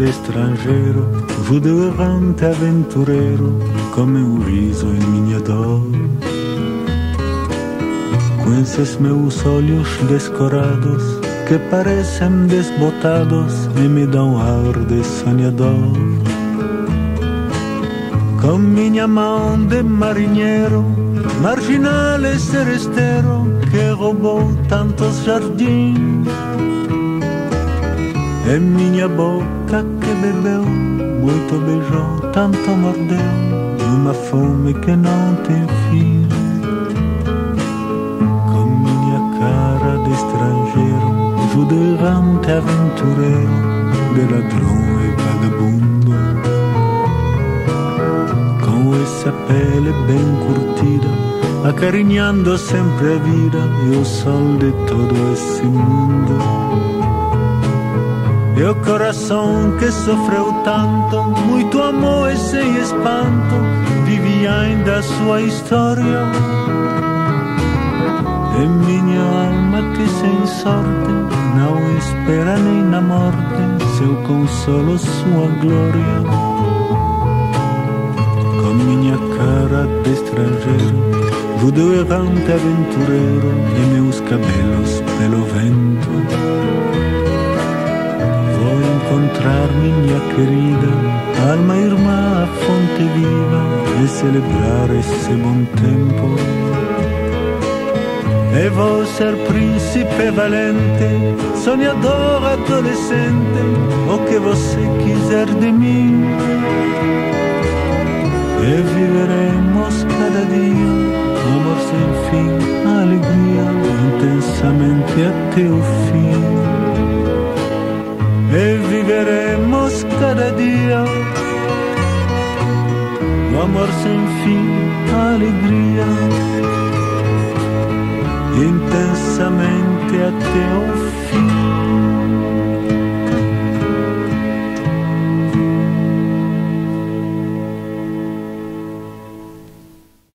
de estrangeiro, judeu errante aventureiro, como um riso em minha dor. Com esses meus olhos descorados, que parecem desbotados e me dão ar de sonhador. Com minha mão de marinheiro, marginal e seresteiro, que roubou tantos jardins é minha boca que bebeu, muito beijou, tanto mordeu, numa fome que não tem fim. Com minha cara de estrangeiro, judeu errante aventureiro, de ladrão e vagabundo. Com essa pele bem curtida, acarinhando sempre a vida e o sol de todo esse mundo. O coração que sofreu tanto, muito amor e sem espanto, vive ainda a sua história. E minha alma que sem sorte não espera nem na morte seu consolo, sua glória. Com minha cara de estrangeiro, judeu errante aventureiro e meus cabelos pelo vento encontrar minha querida alma irmã, a fonte viva e celebrar esse bom tempo. E vou ser príncipe valente, sonhador adolescente, o que você quiser de mim. E viveremos cada dia, amor sem fim, alegria, intensamente até o fim viveremos cada dia o amor sem fim, alegria intensamente até o.